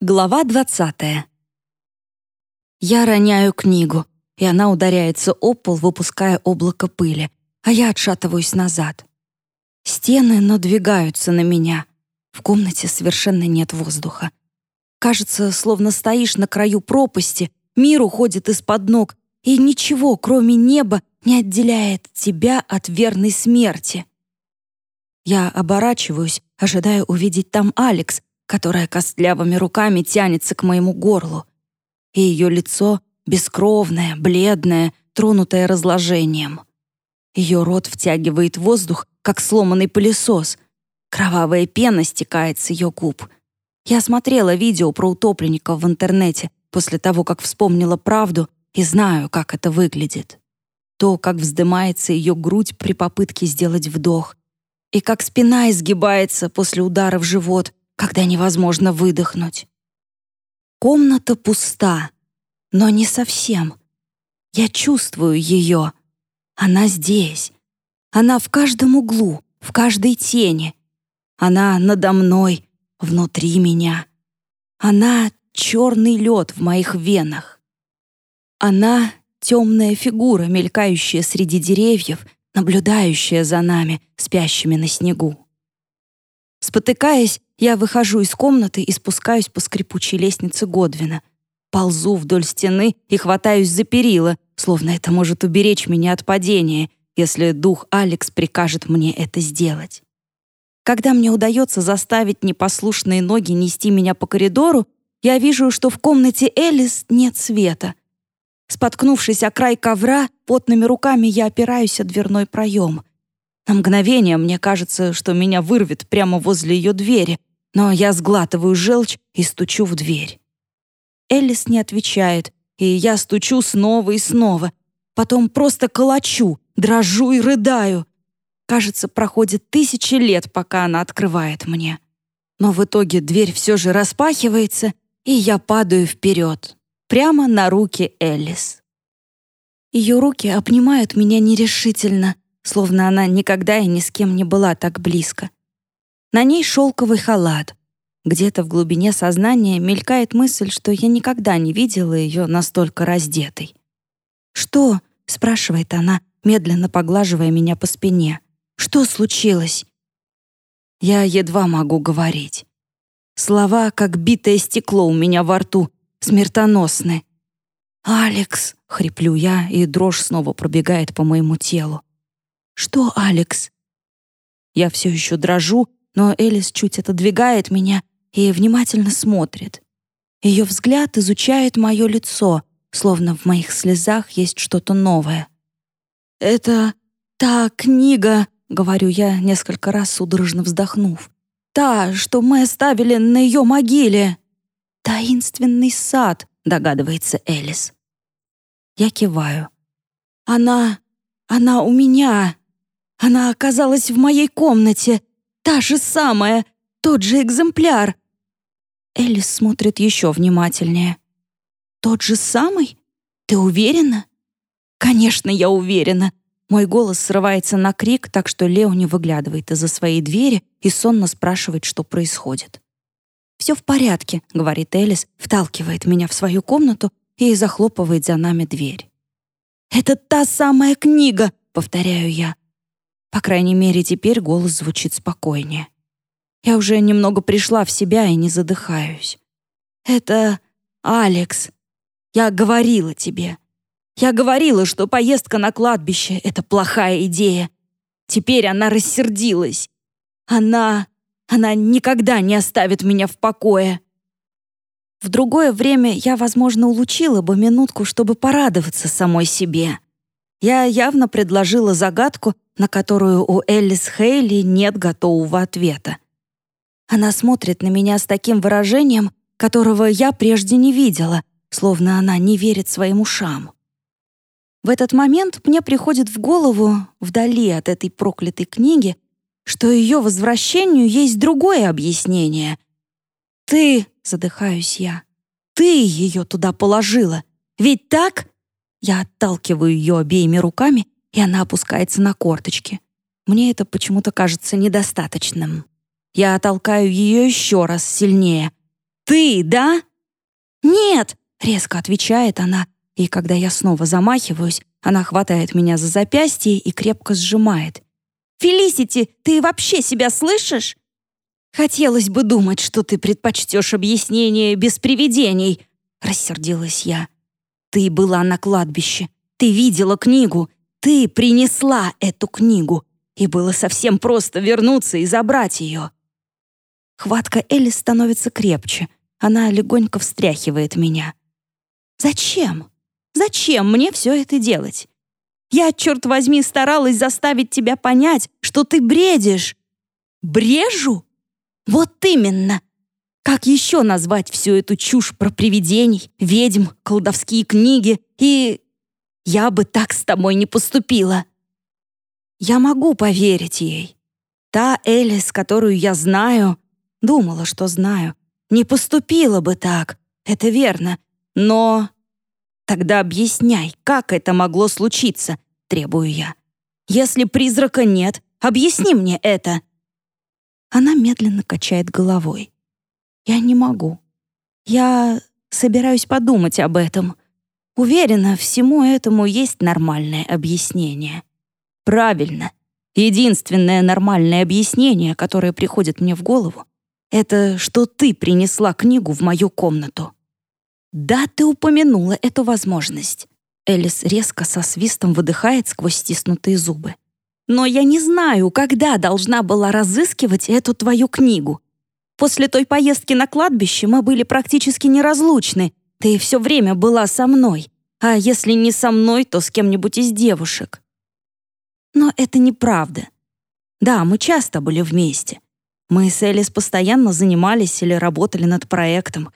Глава 20. Я роняю книгу, и она ударяется о пол, выпуская облако пыли, а я отшатываюсь назад. Стены надвигаются на меня. В комнате совершенно нет воздуха. Кажется, словно стоишь на краю пропасти, мир уходит из-под ног, и ничего, кроме неба, не отделяет тебя от верной смерти. Я оборачиваюсь, ожидая увидеть там Алекс, которая костлявыми руками тянется к моему горлу. И ее лицо бескровное, бледное, тронутое разложением. Ее рот втягивает воздух, как сломанный пылесос. Кровавая пена стекает с ее губ. Я смотрела видео про утопленников в интернете после того, как вспомнила правду и знаю, как это выглядит. То, как вздымается ее грудь при попытке сделать вдох, и как спина изгибается после удара в живот, когда невозможно выдохнуть. Комната пуста, но не совсем. Я чувствую ее. Она здесь. Она в каждом углу, в каждой тени. Она надо мной, внутри меня. Она — черный лед в моих венах. Она — темная фигура, мелькающая среди деревьев, наблюдающая за нами, спящими на снегу. Спотыкаясь, я выхожу из комнаты и спускаюсь по скрипучей лестнице Годвина. Ползу вдоль стены и хватаюсь за перила, словно это может уберечь меня от падения, если дух Алекс прикажет мне это сделать. Когда мне удается заставить непослушные ноги нести меня по коридору, я вижу, что в комнате Элис нет света. Споткнувшись о край ковра, потными руками я опираюсь о дверной проем. На мгновение мне кажется, что меня вырвет прямо возле ее двери, но я сглатываю желчь и стучу в дверь. Элис не отвечает, и я стучу снова и снова. Потом просто колочу, дрожу и рыдаю. Кажется, проходит тысячи лет, пока она открывает мне. Но в итоге дверь все же распахивается, и я падаю вперед, прямо на руки Элис. Ее руки обнимают меня нерешительно, словно она никогда и ни с кем не была так близко. На ней шелковый халат. Где-то в глубине сознания мелькает мысль, что я никогда не видела ее настолько раздетой. «Что?» — спрашивает она, медленно поглаживая меня по спине. «Что случилось?» Я едва могу говорить. Слова, как битое стекло у меня во рту, смертоносны. «Алекс!» — хриплю я, и дрожь снова пробегает по моему телу. «Что, Алекс?» Я все еще дрожу, но Элис чуть отодвигает меня и внимательно смотрит. Ее взгляд изучает мое лицо, словно в моих слезах есть что-то новое. «Это та книга», — говорю я, несколько раз судорожно вздохнув. «Та, что мы оставили на ее могиле». «Таинственный сад», — догадывается Элис. Я киваю. «Она... она у меня. Она оказалась в моей комнате. Та же самая, тот же экземпляр. Элис смотрит еще внимательнее. Тот же самый? Ты уверена? Конечно, я уверена. Мой голос срывается на крик, так что Лео не выглядывает из-за своей двери и сонно спрашивает, что происходит. «Все в порядке», — говорит Элис, вталкивает меня в свою комнату и захлопывает за нами дверь. «Это та самая книга», — повторяю я. По крайней мере, теперь голос звучит спокойнее. Я уже немного пришла в себя и не задыхаюсь. «Это Алекс. Я говорила тебе. Я говорила, что поездка на кладбище — это плохая идея. Теперь она рассердилась. Она... она никогда не оставит меня в покое». В другое время я, возможно, улучила бы минутку, чтобы порадоваться самой себе. Я явно предложила загадку, на которую у Эллис Хейли нет готового ответа. Она смотрит на меня с таким выражением, которого я прежде не видела, словно она не верит своим ушам. В этот момент мне приходит в голову, вдали от этой проклятой книги, что ее возвращению есть другое объяснение. «Ты», — задыхаюсь я, — «ты ее туда положила. Ведь так?» Я отталкиваю ее обеими руками, и она опускается на корточки. Мне это почему-то кажется недостаточным. Я толкаю ее еще раз сильнее. «Ты, да?» «Нет!» — резко отвечает она, и когда я снова замахиваюсь, она хватает меня за запястье и крепко сжимает. «Фелисити, ты вообще себя слышишь?» «Хотелось бы думать, что ты предпочтешь объяснение без привидений», — рассердилась я. «Ты была на кладбище, ты видела книгу, ты принесла эту книгу, и было совсем просто вернуться и забрать ее». Хватка Элли становится крепче, она легонько встряхивает меня. «Зачем? Зачем мне все это делать? Я, черт возьми, старалась заставить тебя понять, что ты бредишь». «Брежу?» Вот именно. Как еще назвать всю эту чушь про привидений, ведьм, колдовские книги и... Я бы так с тобой не поступила. Я могу поверить ей. Та Элис, которую я знаю, думала, что знаю, не поступила бы так, это верно. Но... Тогда объясняй, как это могло случиться, требую я. Если призрака нет, объясни мне это. Она медленно качает головой. «Я не могу. Я собираюсь подумать об этом. Уверена, всему этому есть нормальное объяснение». «Правильно. Единственное нормальное объяснение, которое приходит мне в голову, это что ты принесла книгу в мою комнату». «Да, ты упомянула эту возможность». Элис резко со свистом выдыхает сквозь стиснутые зубы. Но я не знаю, когда должна была разыскивать эту твою книгу. После той поездки на кладбище мы были практически неразлучны. Ты все время была со мной. А если не со мной, то с кем-нибудь из девушек. Но это неправда. Да, мы часто были вместе. Мы с Элис постоянно занимались или работали над проектом.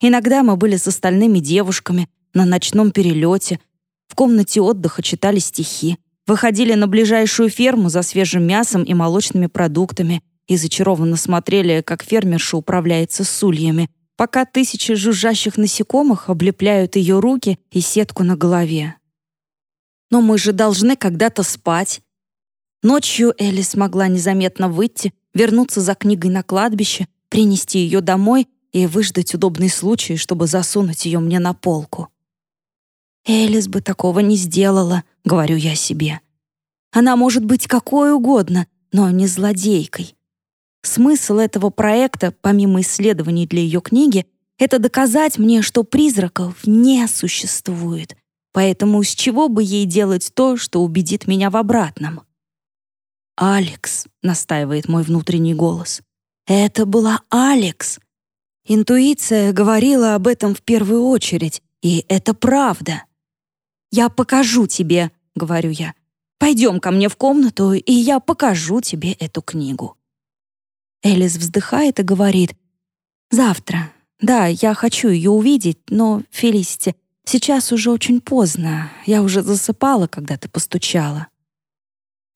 Иногда мы были с остальными девушками на ночном перелете, в комнате отдыха читали стихи. Выходили на ближайшую ферму за свежим мясом и молочными продуктами и зачарованно смотрели, как фермерша управляется с ульями, пока тысячи жужжащих насекомых облепляют ее руки и сетку на голове. «Но мы же должны когда-то спать». Ночью Элли смогла незаметно выйти, вернуться за книгой на кладбище, принести ее домой и выждать удобный случай, чтобы засунуть ее мне на полку. Элис бы такого не сделала, говорю я себе. Она может быть какой угодно, но не злодейкой. Смысл этого проекта, помимо исследований для ее книги, это доказать мне, что призраков не существует. Поэтому с чего бы ей делать то, что убедит меня в обратном? «Алекс», — настаивает мой внутренний голос. «Это была Алекс». Интуиция говорила об этом в первую очередь, и это правда. «Я покажу тебе», — говорю я. «Пойдем ко мне в комнату, и я покажу тебе эту книгу». Элис вздыхает и говорит, «Завтра. Да, я хочу ее увидеть, но, Фелисити, сейчас уже очень поздно. Я уже засыпала, когда ты постучала».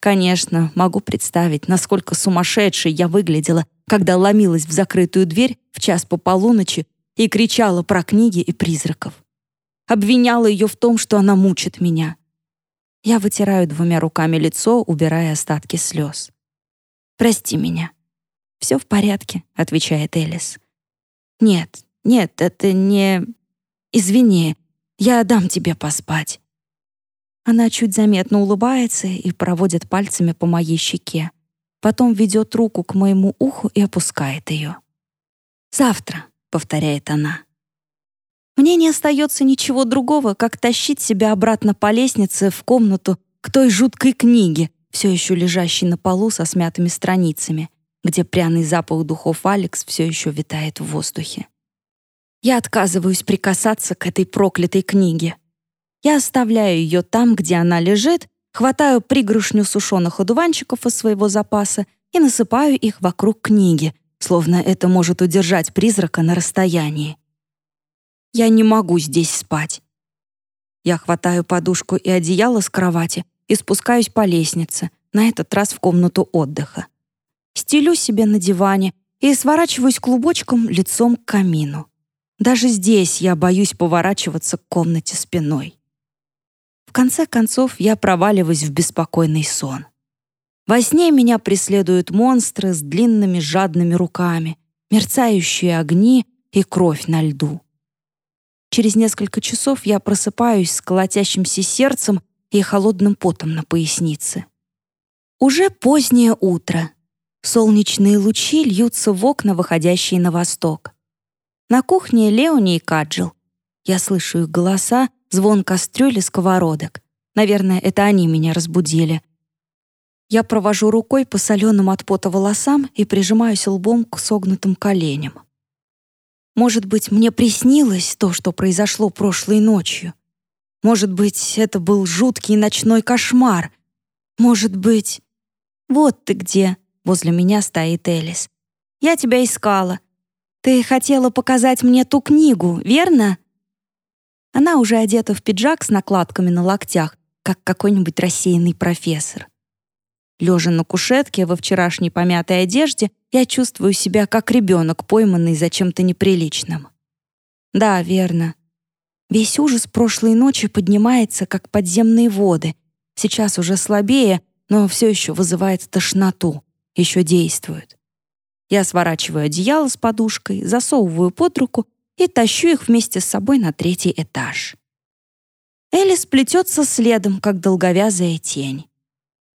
Конечно, могу представить, насколько сумасшедшей я выглядела, когда ломилась в закрытую дверь в час по полуночи и кричала про книги и призраков обвиняла ее в том, что она мучит меня. Я вытираю двумя руками лицо, убирая остатки слез. «Прости меня». «Все в порядке», — отвечает Элис. «Нет, нет, это не... Извини, я дам тебе поспать». Она чуть заметно улыбается и проводит пальцами по моей щеке. Потом ведет руку к моему уху и опускает ее. «Завтра», — повторяет она. Мне не остается ничего другого, как тащить себя обратно по лестнице в комнату к той жуткой книге, все еще лежащей на полу со смятыми страницами, где пряный запах духов Алекс все еще витает в воздухе. Я отказываюсь прикасаться к этой проклятой книге. Я оставляю ее там, где она лежит, хватаю пригрушню сушеных одуванчиков из своего запаса и насыпаю их вокруг книги, словно это может удержать призрака на расстоянии. Я не могу здесь спать. Я хватаю подушку и одеяло с кровати и спускаюсь по лестнице, на этот раз в комнату отдыха. Стелю себе на диване и сворачиваюсь клубочком лицом к камину. Даже здесь я боюсь поворачиваться к комнате спиной. В конце концов, я проваливаюсь в беспокойный сон. Во сне меня преследуют монстры с длинными жадными руками, мерцающие огни и кровь на льду. Через несколько часов я просыпаюсь с колотящимся сердцем и холодным потом на пояснице. Уже позднее утро. Солнечные лучи льются в окна, выходящие на восток. На кухне Леони и Каджил. Я слышу их голоса, звон кастрюли, сковородок. Наверное, это они меня разбудили. Я провожу рукой по соленым от пота волосам и прижимаюсь лбом к согнутым коленям. Может быть, мне приснилось то, что произошло прошлой ночью. Может быть, это был жуткий ночной кошмар. Может быть... Вот ты где, возле меня стоит Элис. Я тебя искала. Ты хотела показать мне ту книгу, верно? Она уже одета в пиджак с накладками на локтях, как какой-нибудь рассеянный профессор. Лежа на кушетке во вчерашней помятой одежде, я чувствую себя как ребенок, пойманный за чем-то неприличным. Да, верно. Весь ужас прошлой ночи поднимается, как подземные воды. Сейчас уже слабее, но все еще вызывает тошноту. Еще действует. Я сворачиваю одеяло с подушкой, засовываю под руку и тащу их вместе с собой на третий этаж. Элис плетется следом, как долговязая тень.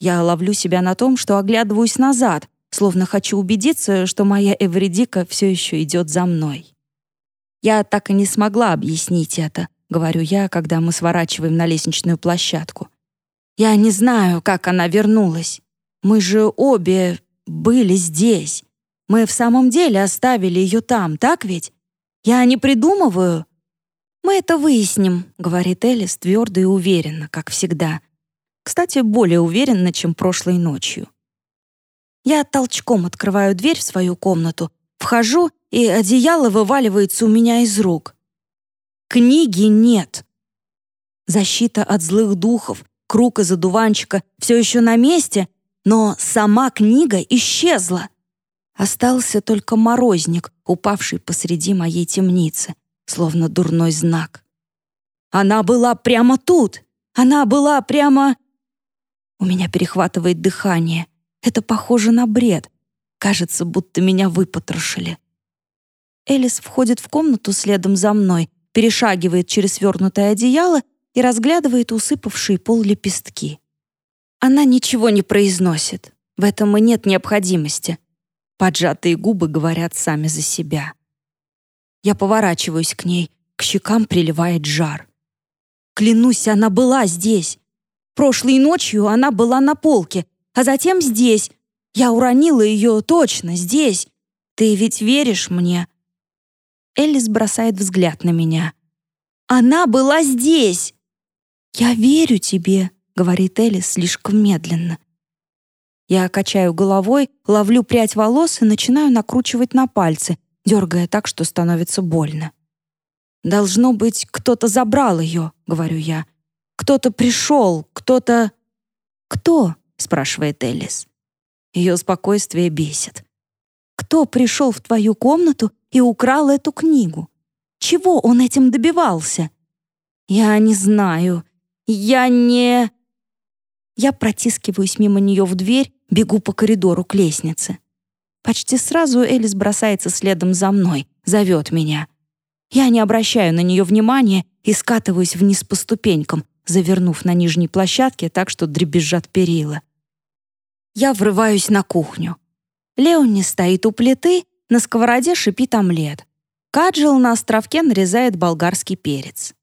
Я ловлю себя на том, что оглядываюсь назад, словно хочу убедиться, что моя Эвредика все еще идет за мной. Я так и не смогла объяснить это, говорю я, когда мы сворачиваем на лестничную площадку. Я не знаю, как она вернулась. Мы же обе были здесь. Мы в самом деле оставили ее там, так ведь? Я не придумываю. Мы это выясним, говорит Элис твердо и уверенно, как всегда. Кстати, более уверенно, чем прошлой ночью. Я толчком открываю дверь в свою комнату, вхожу, и одеяло вываливается у меня из рук. Книги нет. Защита от злых духов, круг из одуванчика все еще на месте, но сама книга исчезла. Остался только морозник, упавший посреди моей темницы, словно дурной знак. Она была прямо тут. Она была прямо... У меня перехватывает дыхание. Это похоже на бред. Кажется, будто меня выпотрошили. Элис входит в комнату следом за мной, перешагивает через свернутое одеяло и разглядывает усыпавшие пол лепестки. Она ничего не произносит. В этом и нет необходимости. Поджатые губы говорят сами за себя. Я поворачиваюсь к ней, к щекам приливает жар. Клянусь, она была здесь. Прошлой ночью она была на полке, а затем здесь. Я уронила ее точно здесь. Ты ведь веришь мне?» Элис бросает взгляд на меня. «Она была здесь!» «Я верю тебе», — говорит Элис слишком медленно. Я качаю головой, ловлю прядь волос и начинаю накручивать на пальцы, дергая так, что становится больно. «Должно быть, кто-то забрал ее», — говорю я. Кто-то пришел, кто-то...» «Кто?» — спрашивает Элис. Ее спокойствие бесит. «Кто пришел в твою комнату и украл эту книгу? Чего он этим добивался?» «Я не знаю. Я не...» Я протискиваюсь мимо нее в дверь, бегу по коридору к лестнице. Почти сразу Элис бросается следом за мной, зовет меня. Я не обращаю на нее внимания и скатываюсь вниз по ступенькам, завернув на нижней площадке так, что дребезжат перила. Я врываюсь на кухню. Леони стоит у плиты, на сковороде шипит омлет. Каджил на островке нарезает болгарский перец.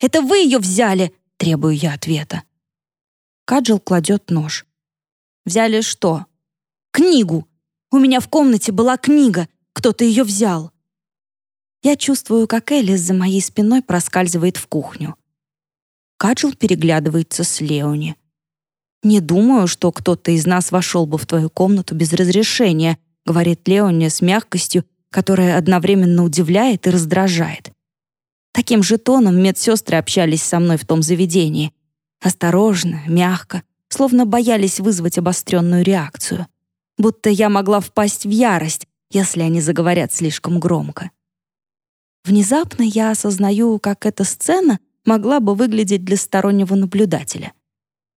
«Это вы ее взяли!» — требую я ответа. Каджил кладет нож. «Взяли что?» «Книгу! У меня в комнате была книга. Кто-то ее взял». Я чувствую, как Элис за моей спиной проскальзывает в кухню. Каджил переглядывается с Леони. «Не думаю, что кто-то из нас вошел бы в твою комнату без разрешения», говорит Леони с мягкостью, которая одновременно удивляет и раздражает. Таким же тоном медсестры общались со мной в том заведении. Осторожно, мягко, словно боялись вызвать обостренную реакцию. Будто я могла впасть в ярость, если они заговорят слишком громко. Внезапно я осознаю, как эта сцена — могла бы выглядеть для стороннего наблюдателя.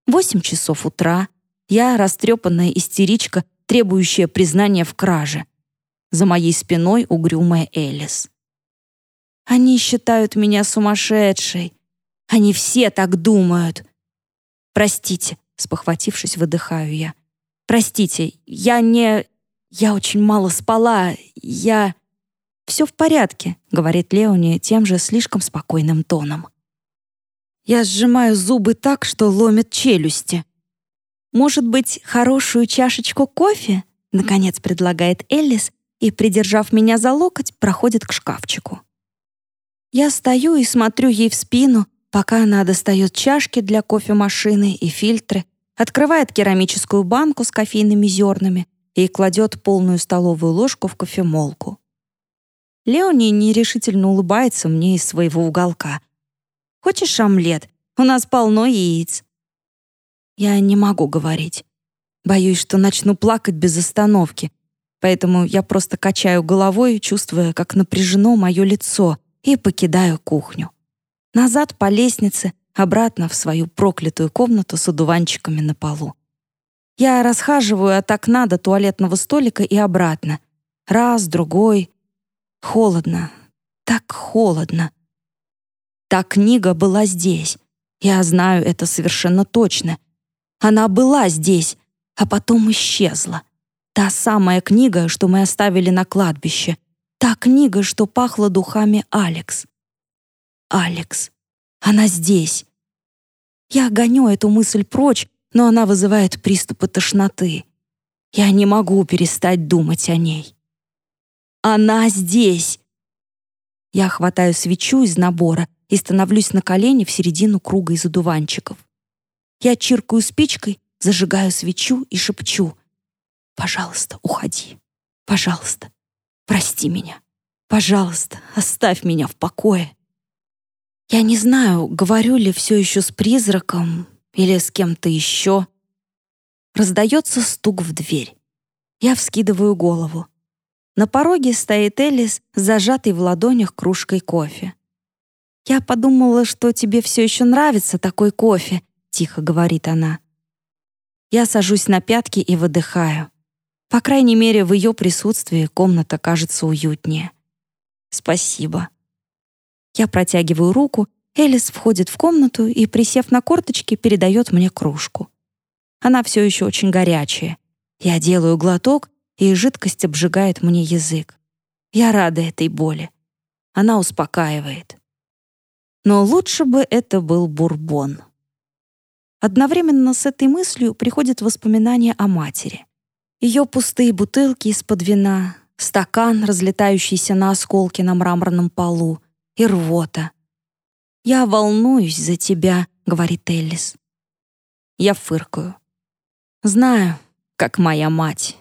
Восемь часов утра, я растрепанная истеричка, требующая признания в краже. за моей спиной угрюмая Элис. Они считают меня сумасшедшей. Они все так думают. Простите, спохватившись, выдыхаю я. Простите, я не... Я очень мало спала. Я... «Все в порядке», — говорит Леони тем же слишком спокойным тоном. Я сжимаю зубы так, что ломят челюсти. «Может быть, хорошую чашечку кофе?» — наконец предлагает Эллис и, придержав меня за локоть, проходит к шкафчику. Я стою и смотрю ей в спину, пока она достает чашки для кофемашины и фильтры, открывает керамическую банку с кофейными зернами и кладет полную столовую ложку в кофемолку. Леони нерешительно улыбается мне из своего уголка. «Хочешь омлет? У нас полно яиц». Я не могу говорить. Боюсь, что начну плакать без остановки, поэтому я просто качаю головой, чувствуя, как напряжено мое лицо, и покидаю кухню. Назад по лестнице, обратно в свою проклятую комнату с одуванчиками на полу. Я расхаживаю от окна до туалетного столика и обратно. Раз, другой, Холодно, так холодно. Та книга была здесь. Я знаю это совершенно точно. Она была здесь, а потом исчезла. Та самая книга, что мы оставили на кладбище. Та книга, что пахла духами Алекс. Алекс. Она здесь. Я гоню эту мысль прочь, но она вызывает приступы тошноты. Я не могу перестать думать о ней. Она здесь!» Я хватаю свечу из набора и становлюсь на колени в середину круга из одуванчиков. Я чиркаю спичкой, зажигаю свечу и шепчу. «Пожалуйста, уходи. Пожалуйста, прости меня. Пожалуйста, оставь меня в покое». Я не знаю, говорю ли все еще с призраком или с кем-то еще. Раздается стук в дверь. Я вскидываю голову. На пороге стоит Элис, зажатый в ладонях кружкой кофе. «Я подумала, что тебе все еще нравится такой кофе», — тихо говорит она. Я сажусь на пятки и выдыхаю. По крайней мере, в ее присутствии комната кажется уютнее. «Спасибо». Я протягиваю руку, Элис входит в комнату и, присев на корточки, передает мне кружку. Она все еще очень горячая. Я делаю глоток и жидкость обжигает мне язык. Я рада этой боли. Она успокаивает. Но лучше бы это был бурбон. Одновременно с этой мыслью приходит воспоминание о матери. Ее пустые бутылки из-под вина, стакан, разлетающийся на осколки на мраморном полу, и рвота. «Я волнуюсь за тебя», — говорит Эллис. Я фыркаю. Знаю, как моя мать.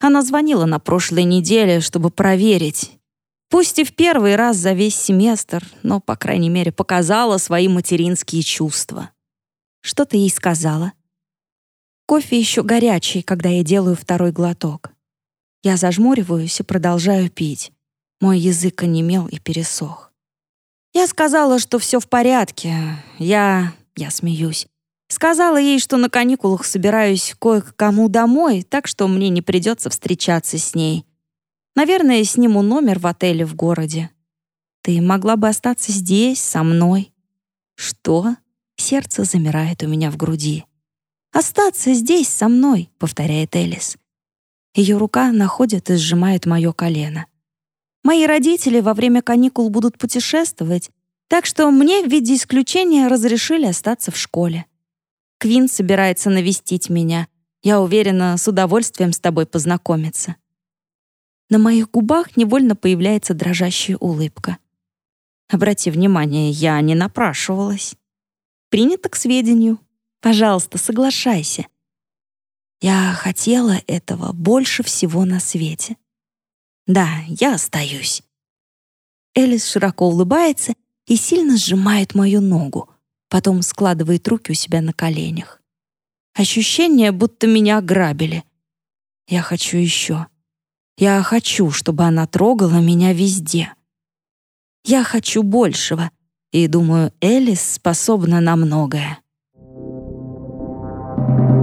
Она звонила на прошлой неделе, чтобы проверить. Пусть и в первый раз за весь семестр, но, по крайней мере, показала свои материнские чувства. Что ты ей сказала? Кофе еще горячий, когда я делаю второй глоток. Я зажмуриваюсь и продолжаю пить. Мой язык онемел и пересох. Я сказала, что все в порядке. Я... я смеюсь. Сказала ей, что на каникулах собираюсь кое к кому домой, так что мне не придется встречаться с ней. Наверное, сниму номер в отеле в городе. Ты могла бы остаться здесь, со мной. Что? Сердце замирает у меня в груди. «Остаться здесь, со мной», — повторяет Элис. Ее рука находит и сжимает мое колено. Мои родители во время каникул будут путешествовать, так что мне в виде исключения разрешили остаться в школе. Квин собирается навестить меня. Я уверена, с удовольствием с тобой познакомиться». На моих губах невольно появляется дрожащая улыбка. Обрати внимание, я не напрашивалась. Принято к сведению. Пожалуйста, соглашайся. Я хотела этого больше всего на свете. Да, я остаюсь. Элис широко улыбается и сильно сжимает мою ногу, потом складывает руки у себя на коленях. Ощущение, будто меня ограбили. Я хочу еще. Я хочу, чтобы она трогала меня везде. Я хочу большего, и думаю, Элис способна на многое. Thank you.